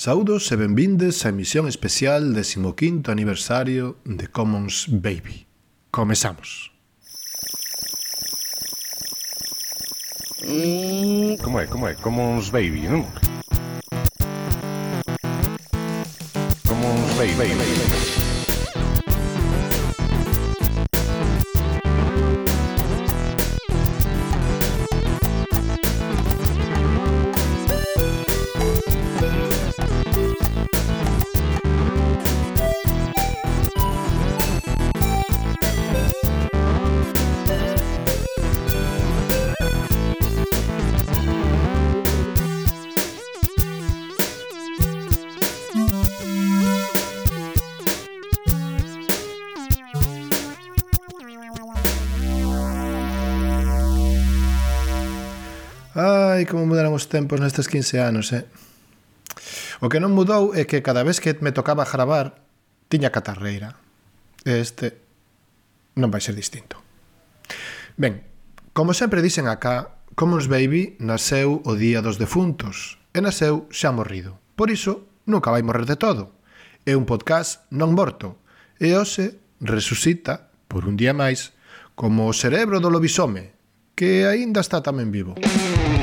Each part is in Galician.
Saudos e benvindes á emisión especial 15º aniversario de Commons Baby. Comezamos. Como é, como é? Commons Baby, non? Commons Baby. baby, eran os tempos nestes 15 anos, eh? O que non mudou é que cada vez que me tocaba gravar tiña catarreira. Este non vai ser distinto. Ben, como sempre dicen acá, Commons Baby nasceu o día dos defuntos e nasceu xa morrido. Por iso, nunca vai morrer de todo. É un podcast non morto e hoxe resucita, por un día máis como o cerebro do lobisome, que aínda está tamén vivo. Música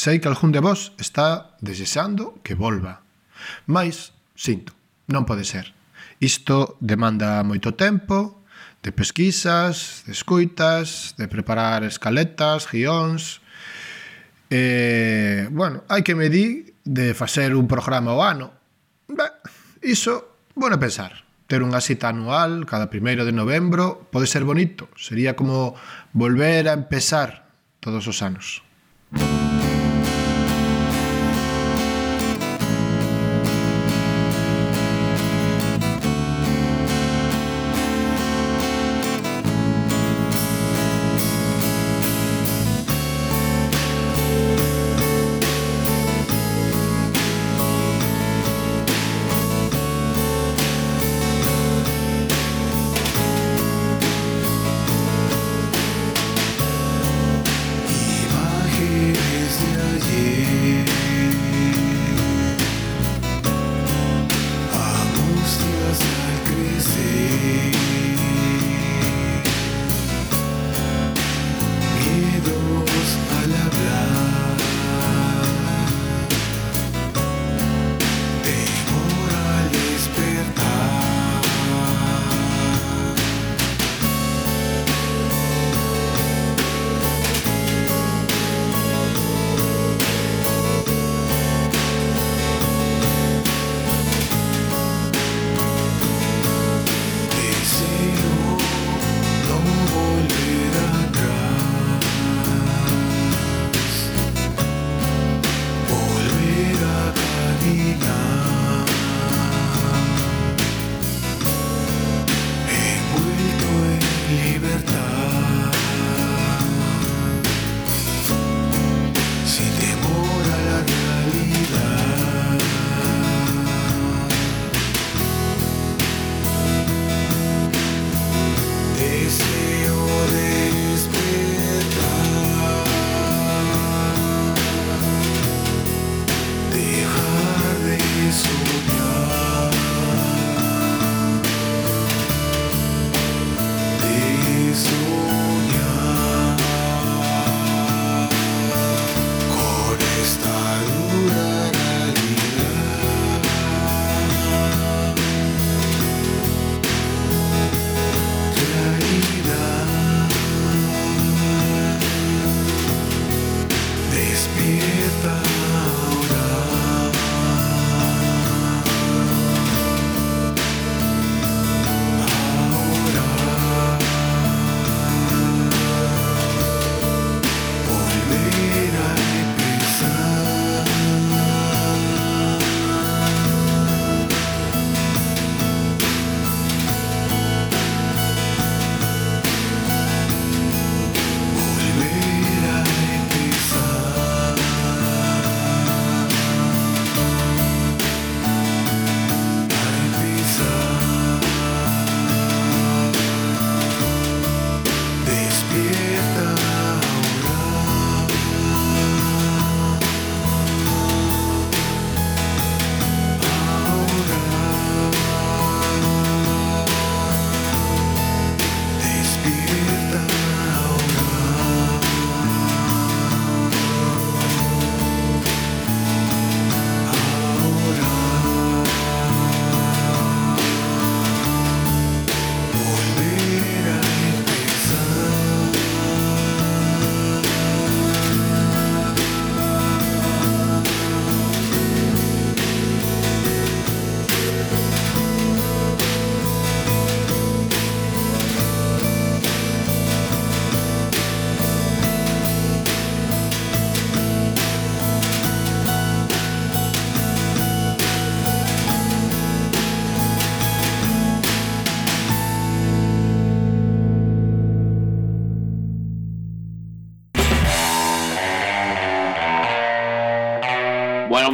Sei que algún de vos está desexando que volva. Mais, sinto, non pode ser. Isto demanda moito tempo, de pesquisas, de escuitas, de preparar escaletas, guións... E, bueno, hai que medir de facer un programa ao ano. Ben, iso, bueno pensar. Ter unha cita anual cada primeiro de novembro pode ser bonito. Sería como volver a empezar todos os anos.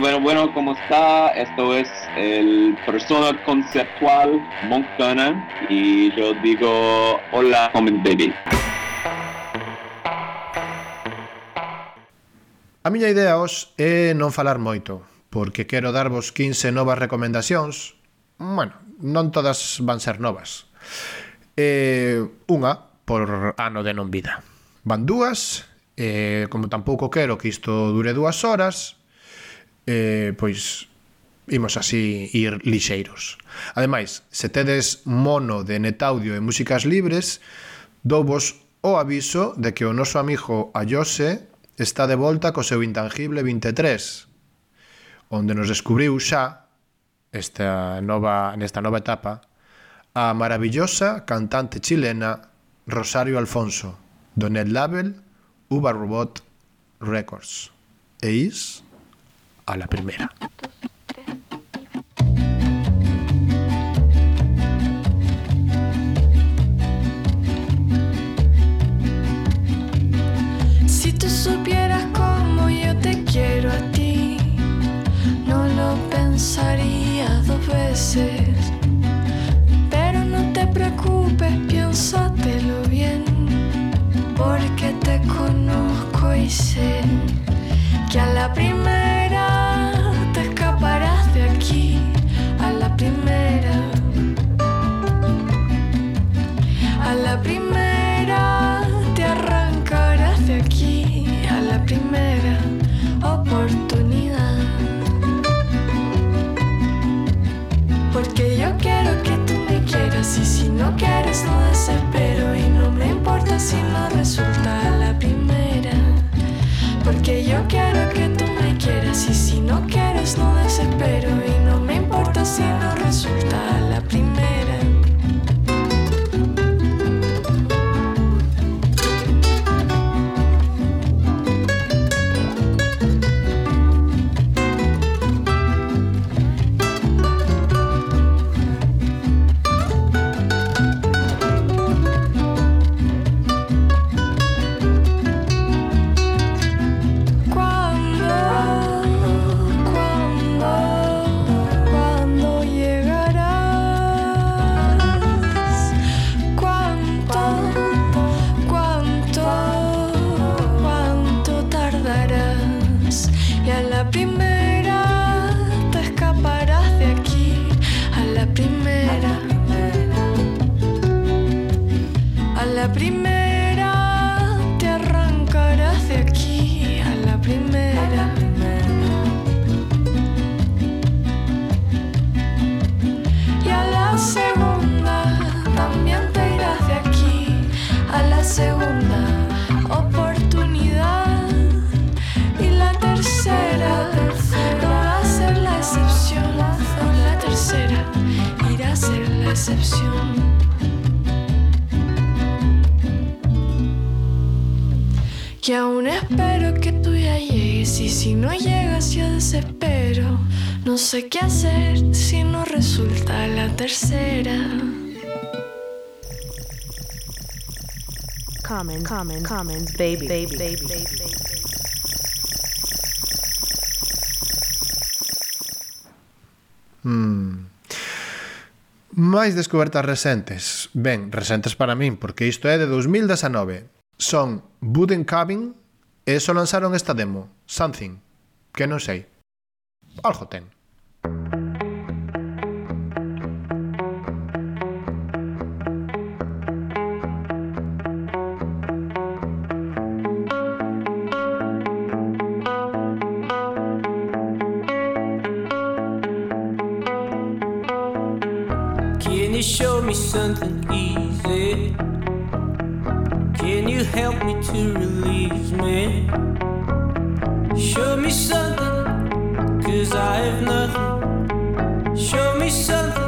bueno, bueno, ¿cómo está? Esto es el persona conceptual Moncana y yo digo hola, comment baby. A miña idea hoxe é non falar moito, porque quero darvos 15 novas recomendacións. Bueno, non todas van ser novas. Eh, unha por ano de non vida. Van dúas, eh, como tampouco quero que isto dure dúas horas, eh, pois imos así ir lixeiros. Ademais, se tedes mono de netaudio e músicas libres, douvos o aviso de que o noso amigo Ayose está de volta co seu intangible 23, onde nos descubriu xa esta nova, nesta nova etapa a maravillosa cantante chilena Rosario Alfonso, do net label Uva Robot Records. E is a la primera. Si tú supieras cómo yo te quiero a ti, no lo pensaría dos veces. Pero no te preocupes, piénsatelo bien, porque te conozco y sé que a la primera te escaparás de aquí, a la primera. A la primera te arrancarás de aquí, a la primera oportunidad. Porque yo quiero que tú me quieras y si no quieres no desespero y no me importa si no resulta quiero que tú me quieras y si no quieres no desespero y no me importa si no resulta sé qué hacer si no resulta la tercera. Common, common, common, baby, baby, baby, baby. Hmm. Máis descobertas recentes. Ben, recentes para min, porque isto é de 2019. Son Wooden Cabin e só lanzaron esta demo, Something, que non sei. Algo ten. Something easy? Can you help me to release me? Show me something, cause I have nothing. 一生。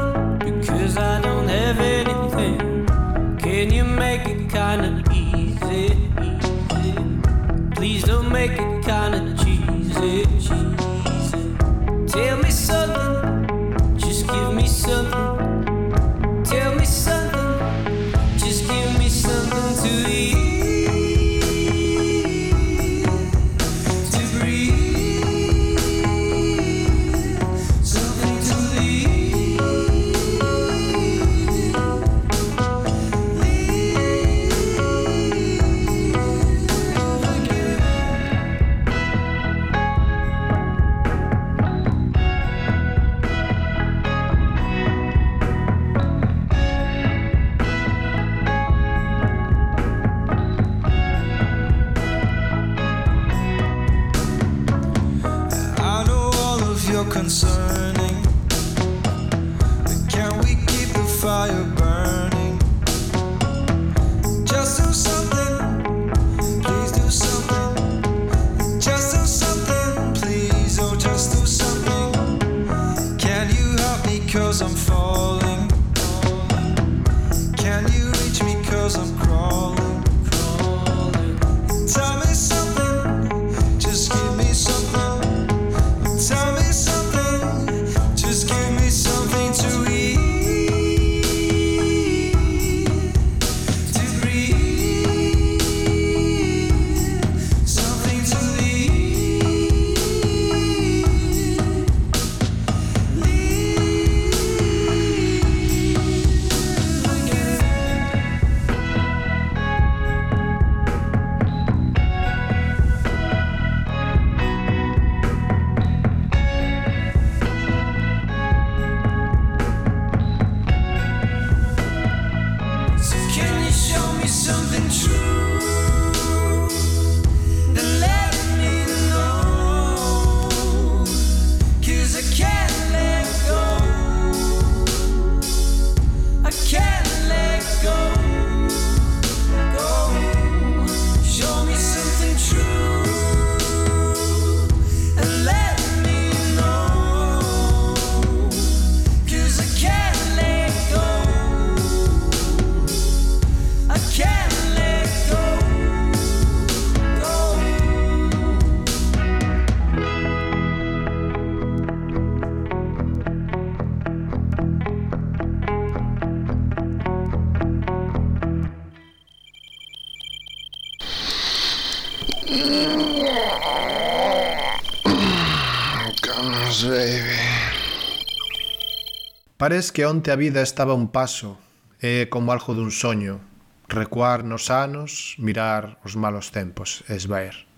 Parece que onte a vida estaba un paso, é como algo dun soño, recuar nos anos, mirar os malos tempos, esvaer.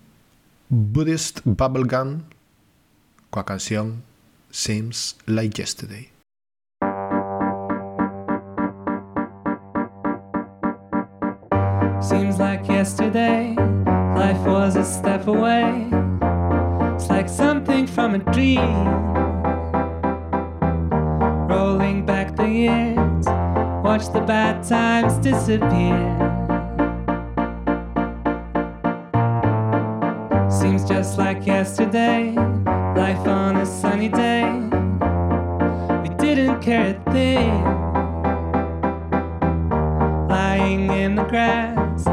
Buddhist Bubblegum, coa canción Seems Like Yesterday. Seems like yesterday, life was a step away. It's like something from a dream. Watch the bad times disappear. Seems just like yesterday, life on a sunny day. We didn't care a thing lying in the grass,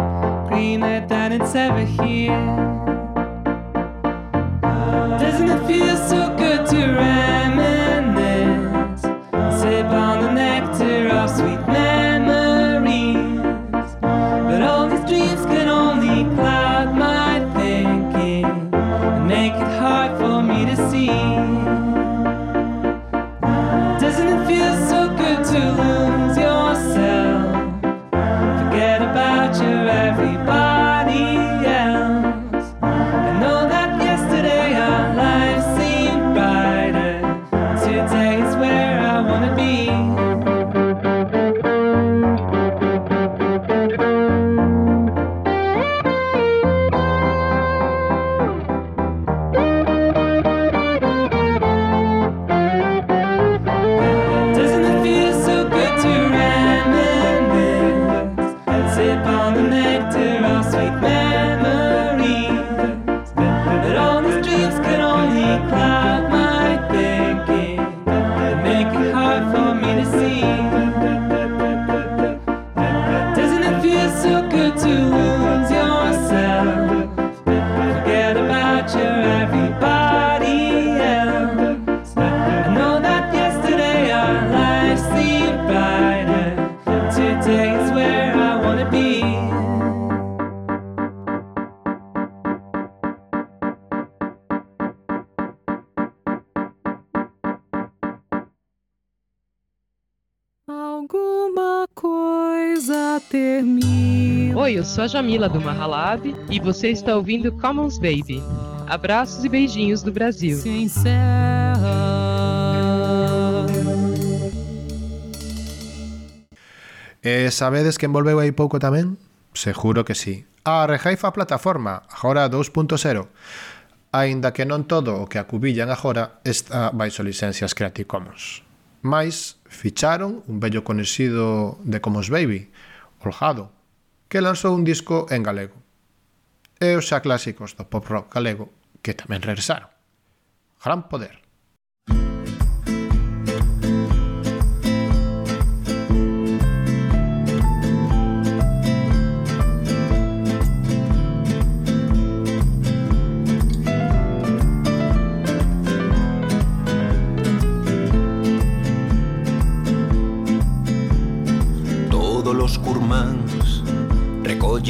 greener than it's ever here. Doesn't it feel so a Jamila do Mahalab e você está ouvindo Commons Baby. Abraços e beijinhos do Brasil. Se encerra. E sabedes que envolveu aí pouco tamén? Seguro que sí. A Rejaifa plataforma, agora 2.0. Aínda que non todo o que acubillan agora está baixo licencias Creative Commons. Mais ficharon un bello conhecido de Commons Baby, Holgado, que lanzou un disco en galego. E os xa clásicos do pop rock galego que tamén regresaron. Gran poder.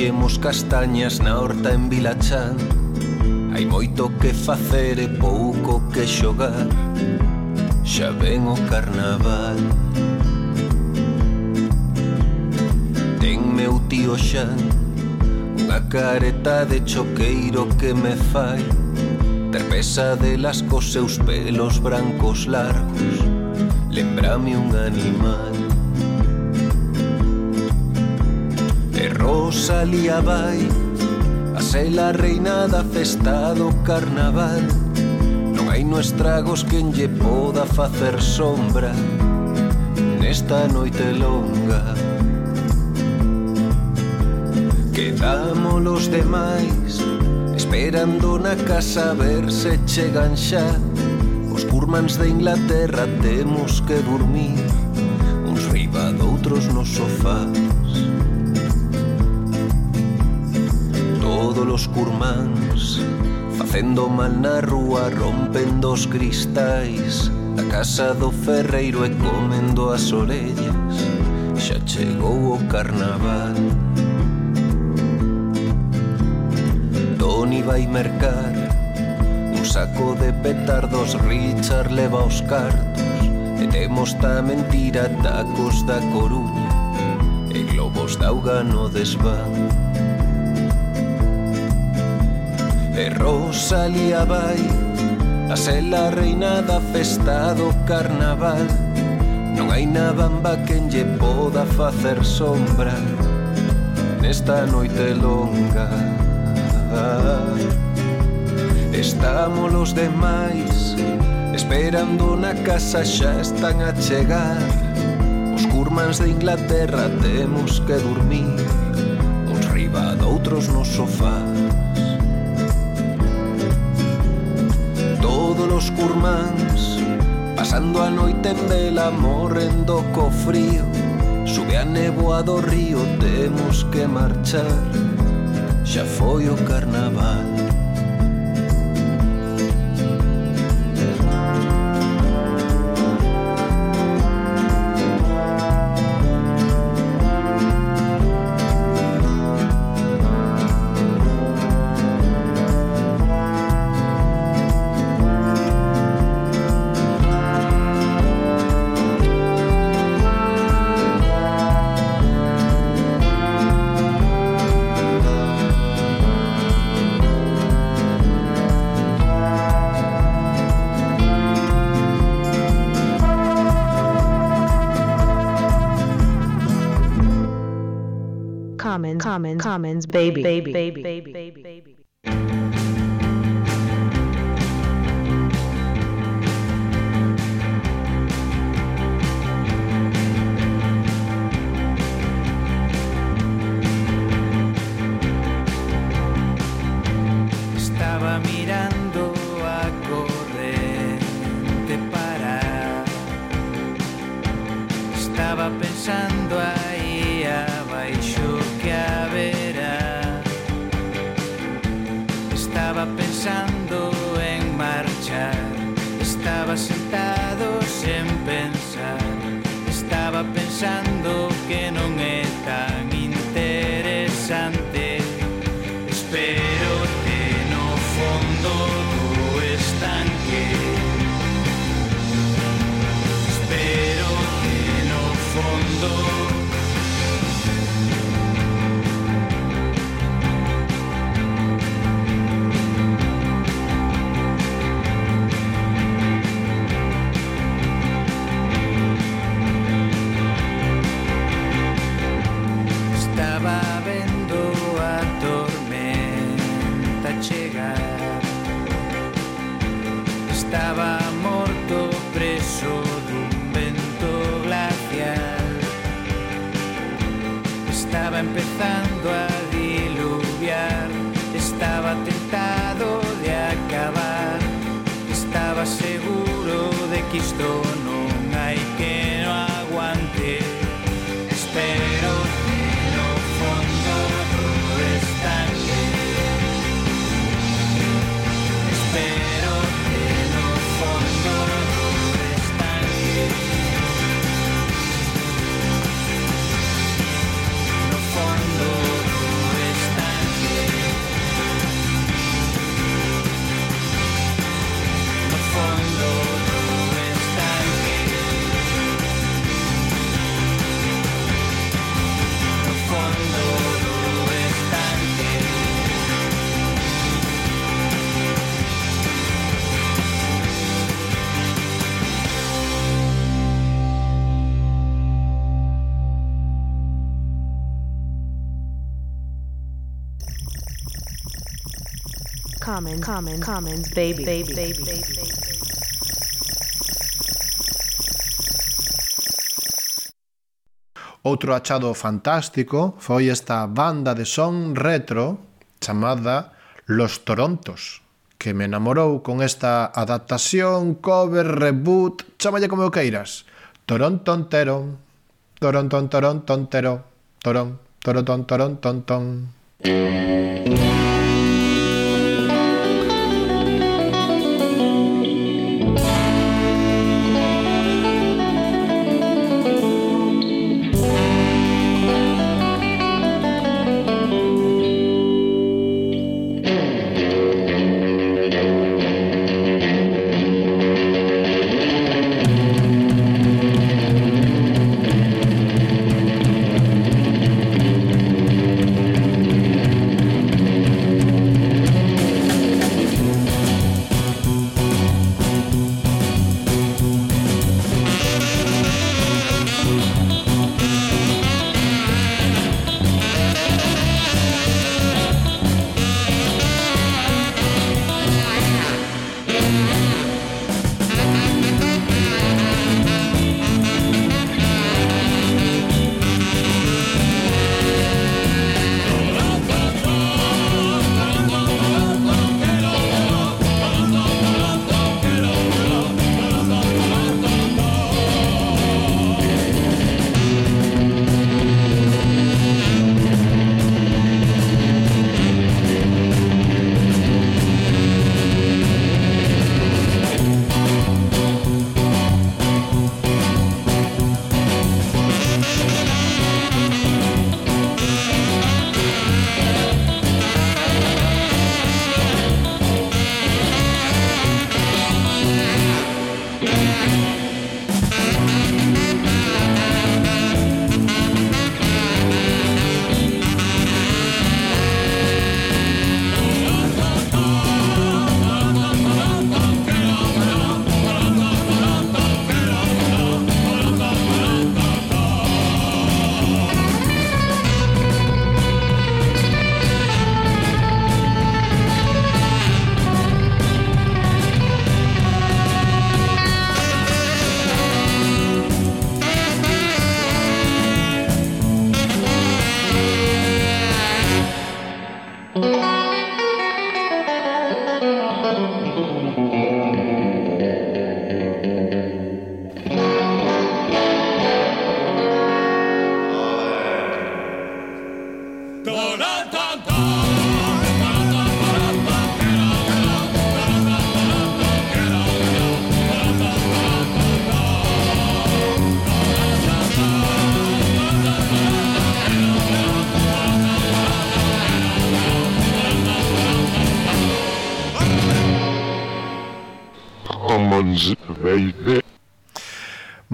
collemos castañas na horta en Vilachán. Hai moito que facer e pouco que xogar. Xa ven o carnaval. Ten meu tío Xan Unha careta de choqueiro que me fai. Ter pesadelas cos seus pelos brancos largos. Lembrame un animal. Rosalía vai a ser a reina da festa do carnaval. Non hai no estragos quen lle poda facer sombra Nesta noite longa. Quedamos los demais Esperando na casa a ver se chegan xa. Os curmans de Inglaterra temos que dormir Uns riba doutros no sofás los curmáns Facendo mal na rúa rompendo os cristais. Da casa do ferreiro e comendo as orellas Xa chegou o carnaval. Toni vai mercar Un saco de petardos Richard leva os cartos E temos tamén tira tacos da Coruña E globos de auga no desván. E Rosalía vai a ser a reina da festa do carnaval. Non hai na bamba quen lle poda facer sombra Nesta noite longa. Estamos los demais Esperando na casa xa están a chegar. Os curmans de Inglaterra temos que dormir Uns riba doutros no sofá. todos os curmáns Pasando a noite en vela morrendo co frío. Sube a neboa do río, temos que marchar. Xa foi o carnaval. Commons, commons, commons, baby, baby, baby, baby, baby, baby. bye. common, common, common, baby, baby, baby, baby. Outro achado fantástico foi esta banda de son retro chamada Los Torontos, que me enamorou con esta adaptación, cover, reboot, chamalle como queiras. Toronton, terón, toronton, toronton, torón, torotón, toronton, ton. ton.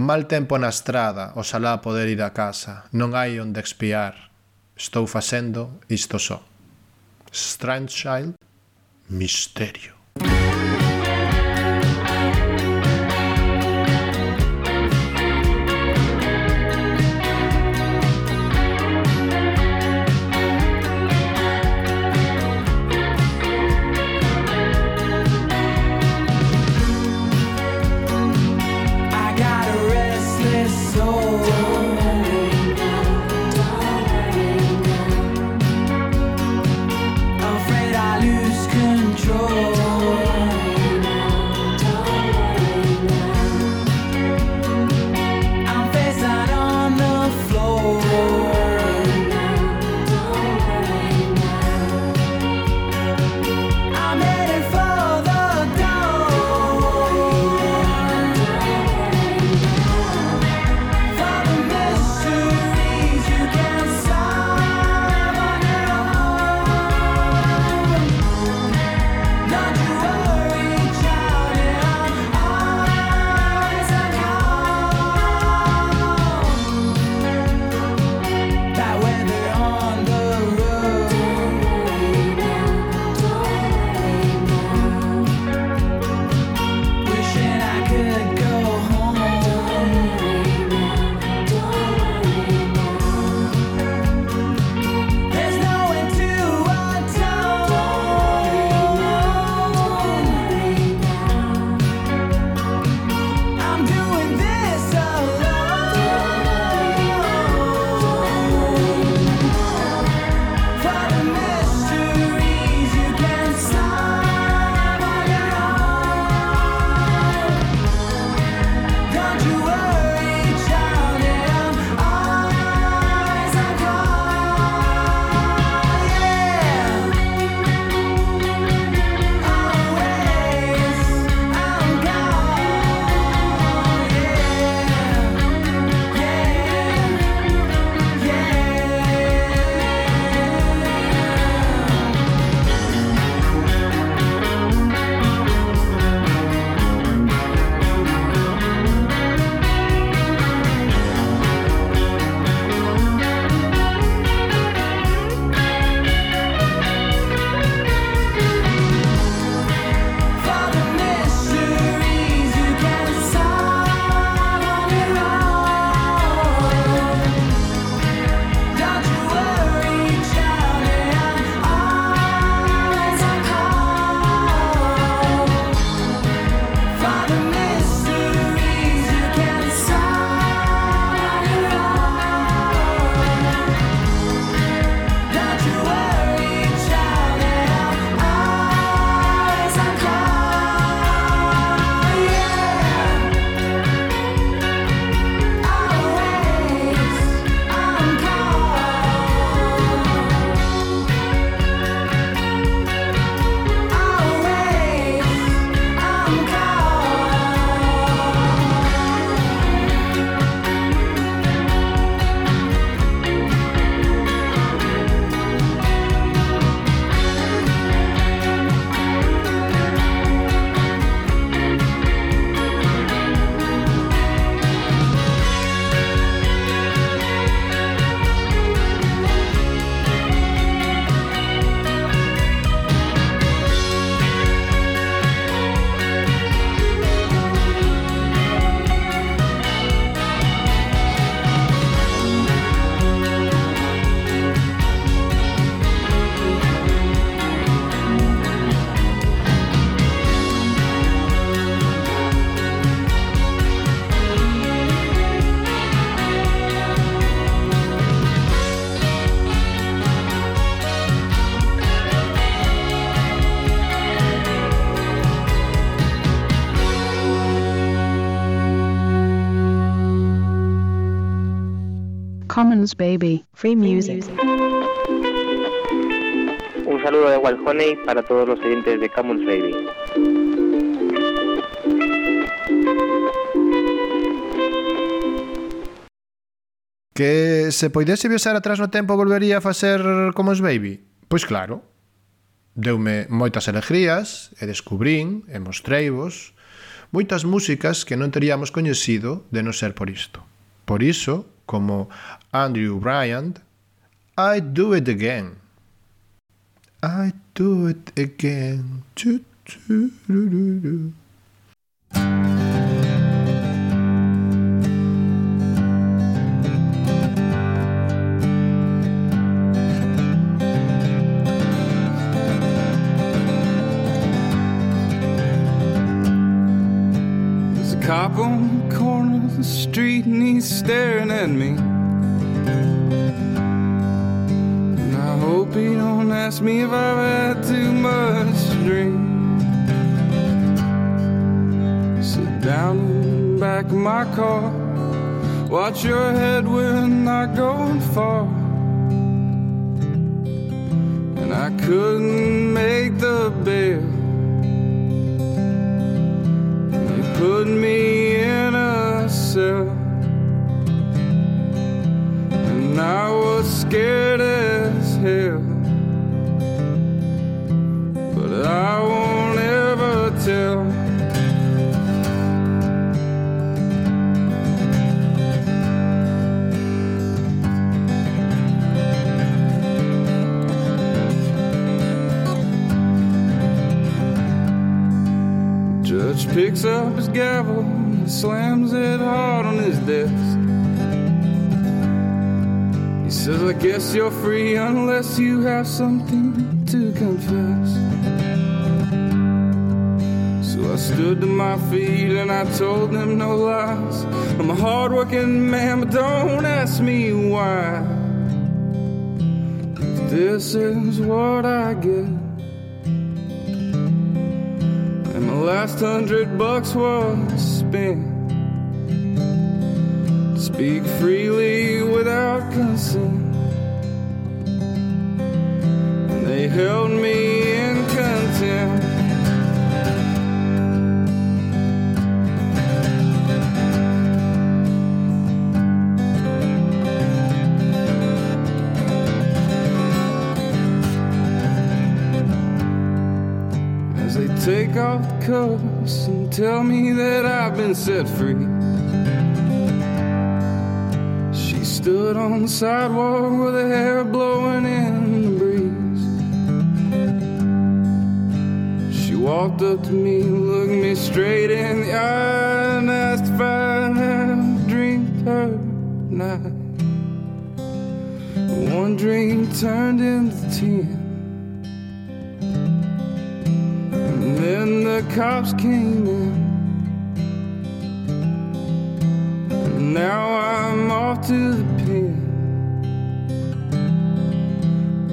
Mal tempo na estrada, oxalá poder ir a casa. Non hai onde expiar. Estou facendo isto só. Strange Child, Misterio. Commons Baby. Free music. Un saludo de Wild Honey para todos los oyentes de Commons Baby. Que se poidese viaxar atrás no tempo volvería a facer como es Baby? Pois claro. Deume moitas alegrías e descubrín e mostreivos moitas músicas que non teríamos coñecido de non ser por isto. Por iso, como Andrew Bryant, I do it again. I do it again. The street and he's staring at me. And I hope he don't ask me if I've had too much to drink. Sit down in the back of my car. Watch your head, we're not going far. And I couldn't make the bill. Scared as hell. But I won't ever tell. Judge picks up his gavel and slams it hard on his desk. Says, I guess you're free unless you have something to confess. So I stood to my feet and I told them no lies. I'm a hardworking man, but don't ask me why. This is what I get. And my last hundred bucks was spent. Speak freely without consent. And they held me in contempt. As they take off the cuffs and tell me that I've been set free. Stood on the sidewalk with her hair blowing in the breeze. She walked up to me, looked me straight in the eye, and asked if I had dreamed her night. One dream turned into ten. And then the cops came in. Now I'm off to the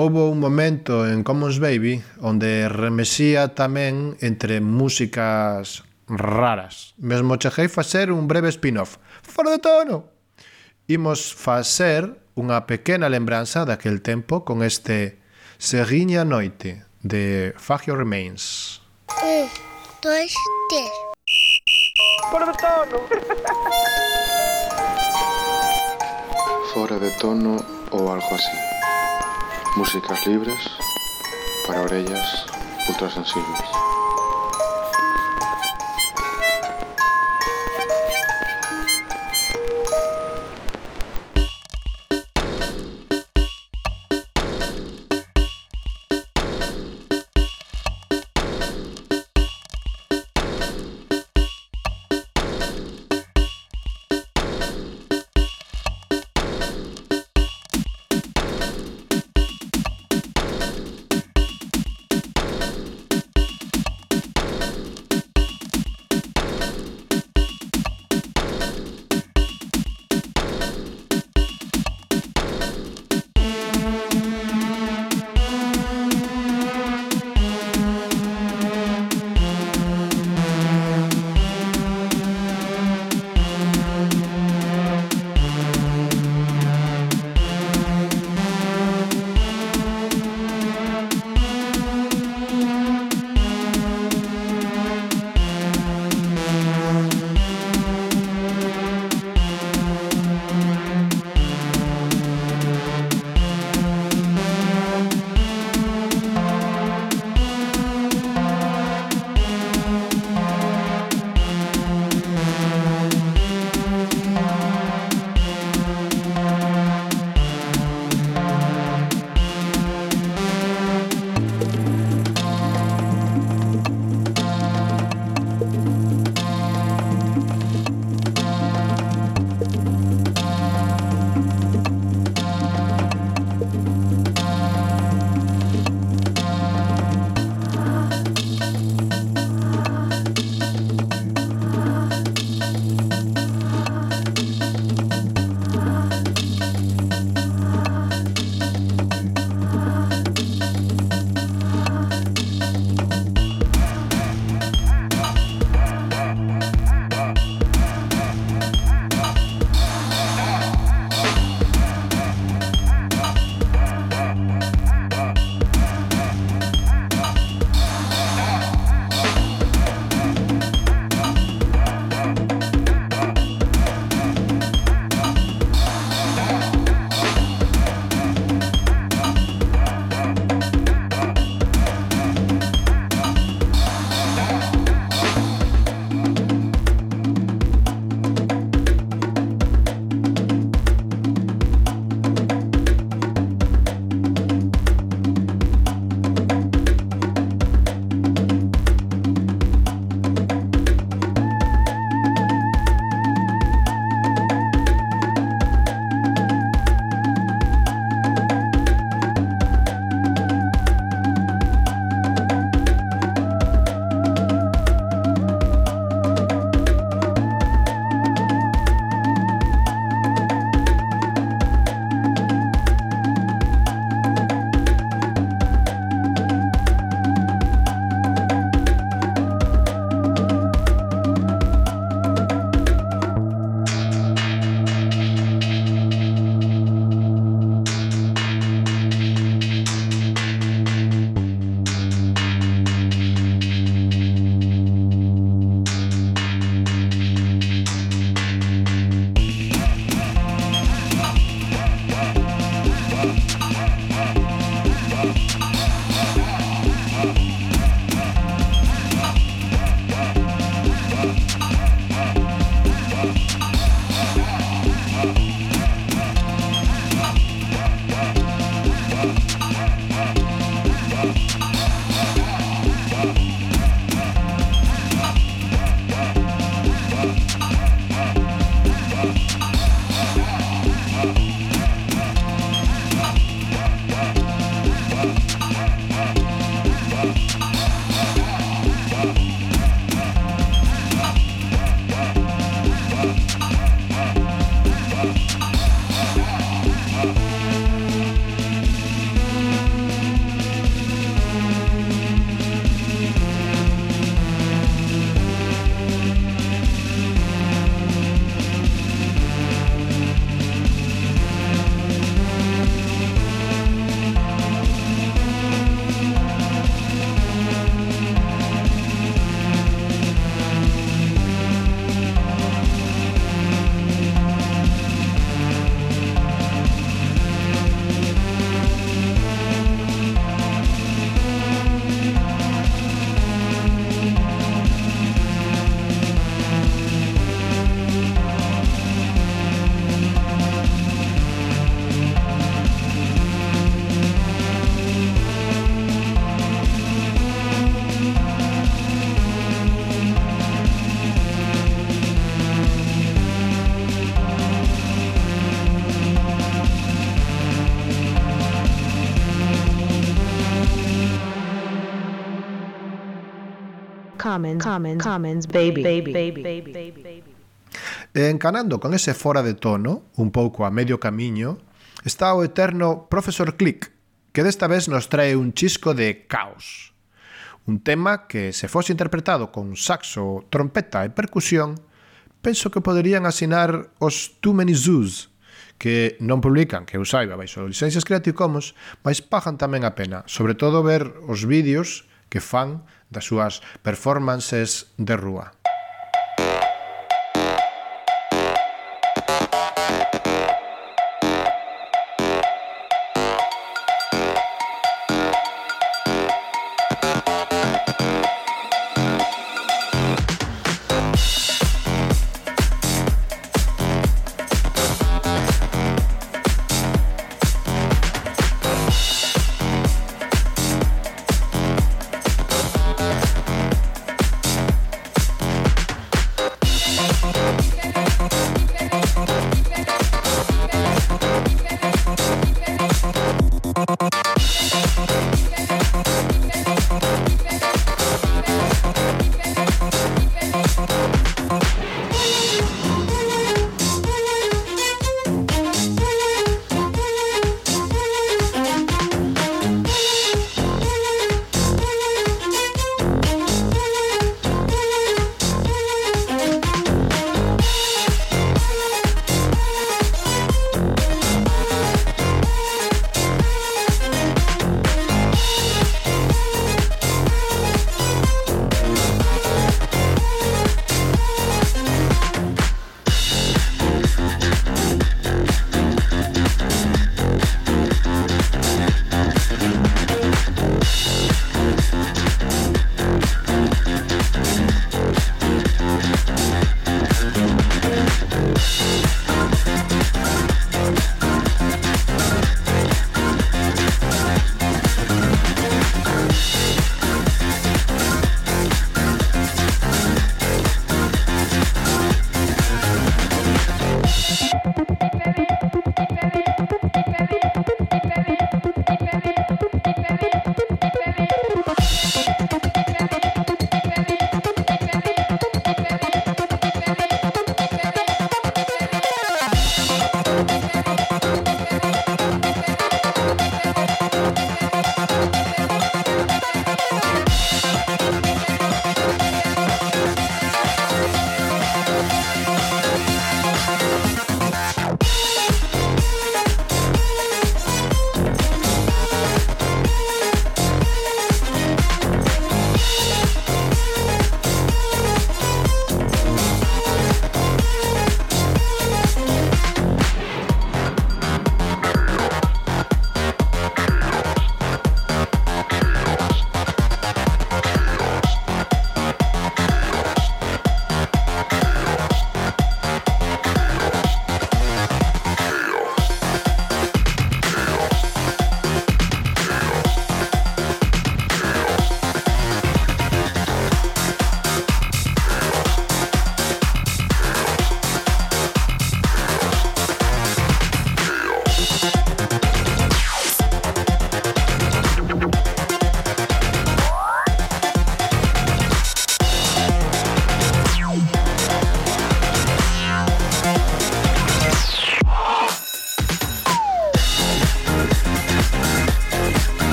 Houbo un momento en Commons Baby onde remexía tamén entre músicas raras. Mesmo cheguei facer un breve spin-off. Fora de tono! Imos facer unha pequena lembranza daquel tempo con este Seguiña Noite de Fagio Remains. Un, dois, tres. Fora de tono! Fora de tono ou algo así. Músicas libres para orellas ultrasensibles. Commons, Commons, Commons, baby, baby, baby, baby, baby. E encanando con ese fora de tono, un pouco a medio camiño, está o eterno Profesor Click, que desta vez nos trae un chisco de caos. Un tema que, se fose interpretado con saxo, trompeta e percusión, penso que poderían asinar os Too Many Zoos, que non publican, que eu saiba, baixo licencias Creative Commons, mas pagan tamén a pena, sobre todo ver os vídeos que fan das súas performances de rúa.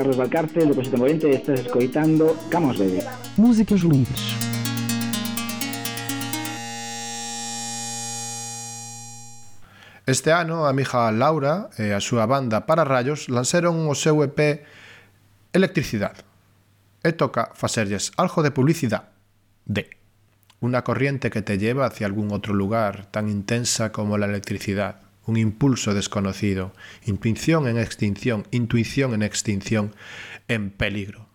Carlos Valcárcel, do Proxecto Movente e estás escoitando Camos Baby. Músicas livres. Este ano, a amiga Laura e a súa banda Para Rayos lanzaron o seu EP Electricidade. E toca facerlles algo de publicidade. De unha corriente que te lleva hacia algún outro lugar tan intensa como la electricidade. Un impulso desconocido, intuición en extinción, intuición en extinción, en peligro.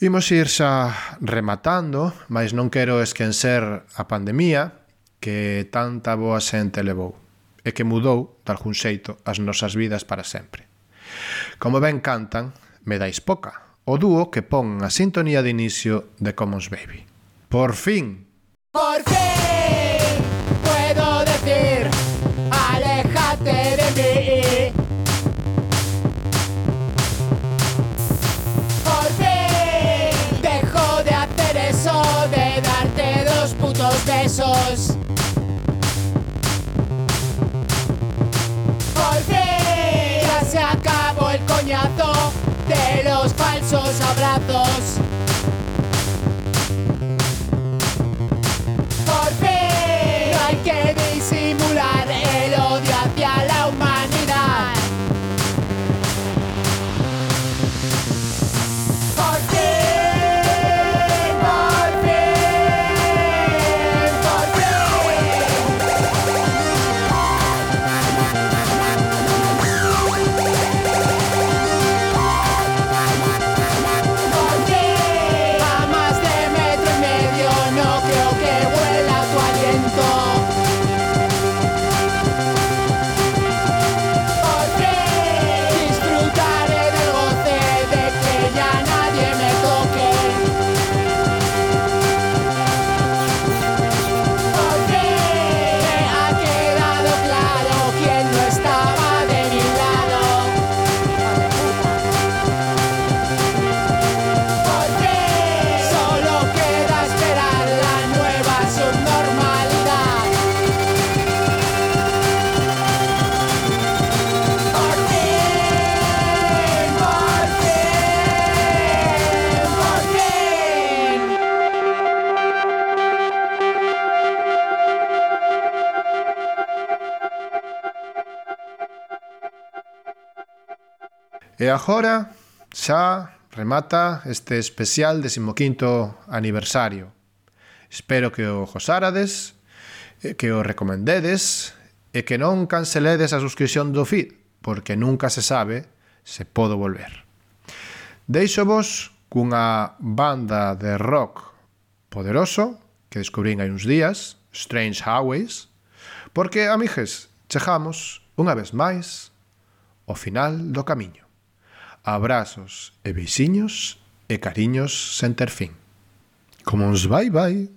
Imos ir xa rematando, mas non quero esquencer a pandemia que tanta boa xente levou e que mudou, de algún xeito, as nosas vidas para sempre. Como ben cantan, me dais poca, o dúo que pon a sintonía de inicio de Commons Baby. Por fin! Por fin puedo decir, aléjate de mí los abrazos. E agora xa remata este especial 15º aniversario. Espero que o gozarades, que o recomendedes e que non canceledes a suscripción do feed, porque nunca se sabe se podo volver. Deixo vos cunha banda de rock poderoso que descubrín hai uns días, Strange Highways, porque, amigues, chegamos, unha vez máis, ao final do camiño abrazos e beixiños e cariños sen ter fin. Como uns vai vai.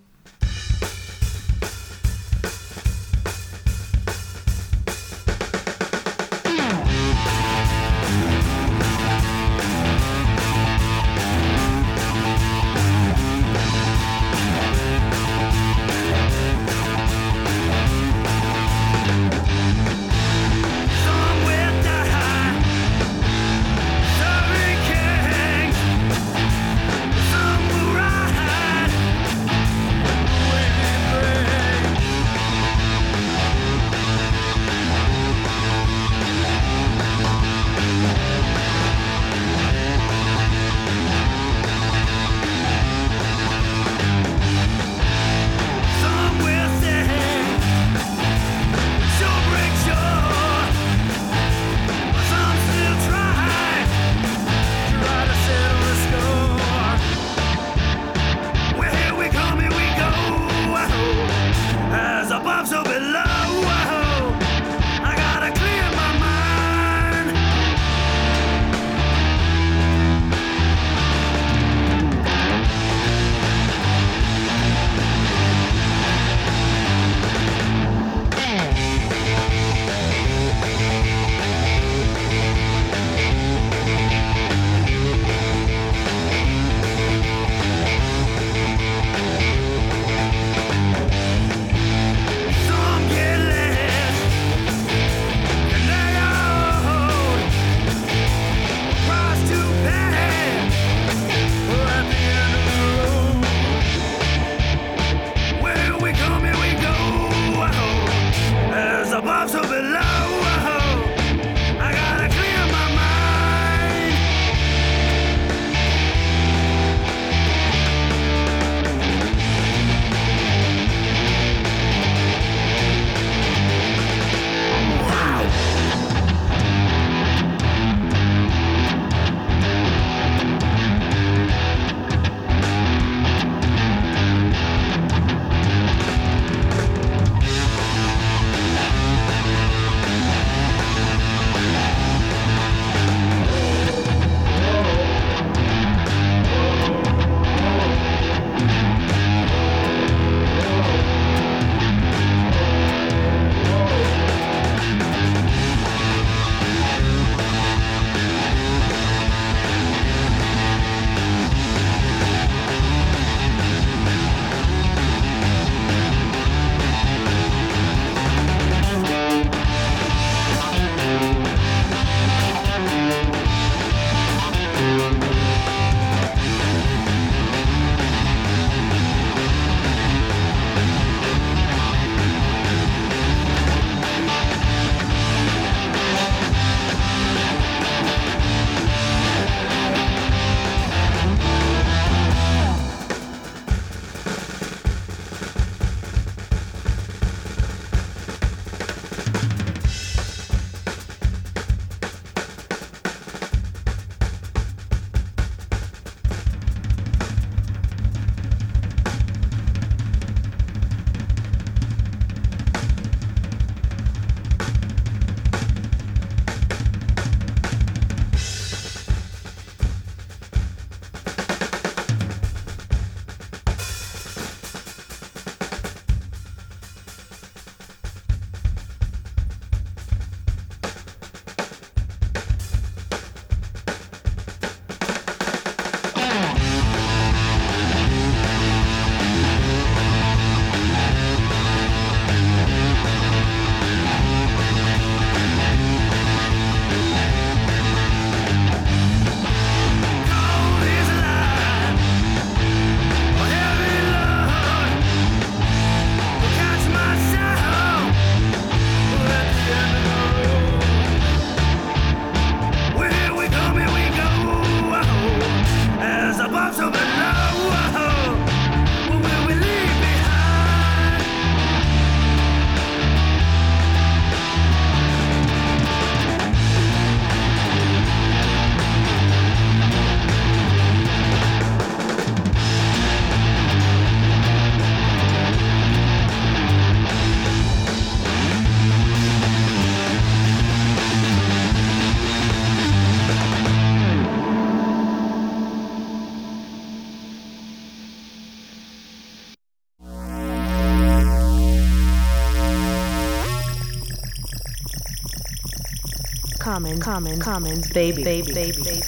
common, common, common, baby, baby, baby, baby.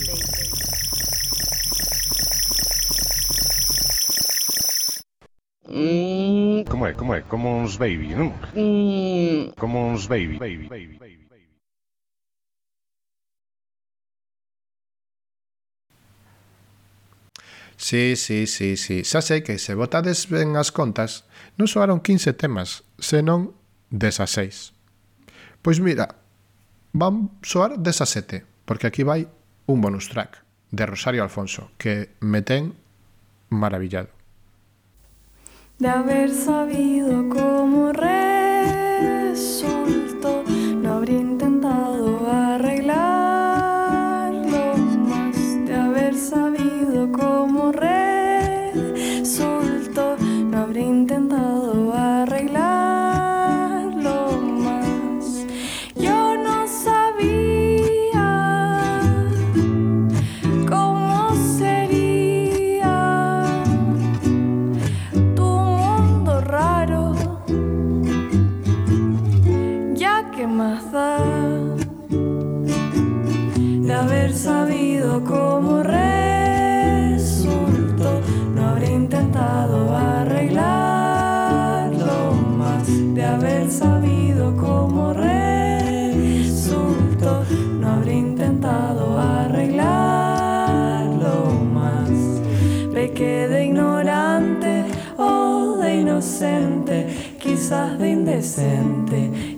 Mm. Como é, como é? Como uns baby, non? Mm. Como uns baby, baby, baby. Sí, sí, sí, sí. Xa sei que se votades ben as contas, non soaron 15 temas, senón 16. Pois mira, van soar desa sete, porque aquí vai un bonus track de Rosario Alfonso, que me ten maravillado. De haber sabido como re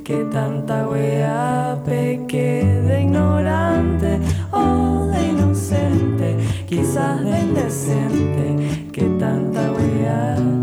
que tanta wea peque de ignorante o de inocente, quizás de indecente, que tanta wea.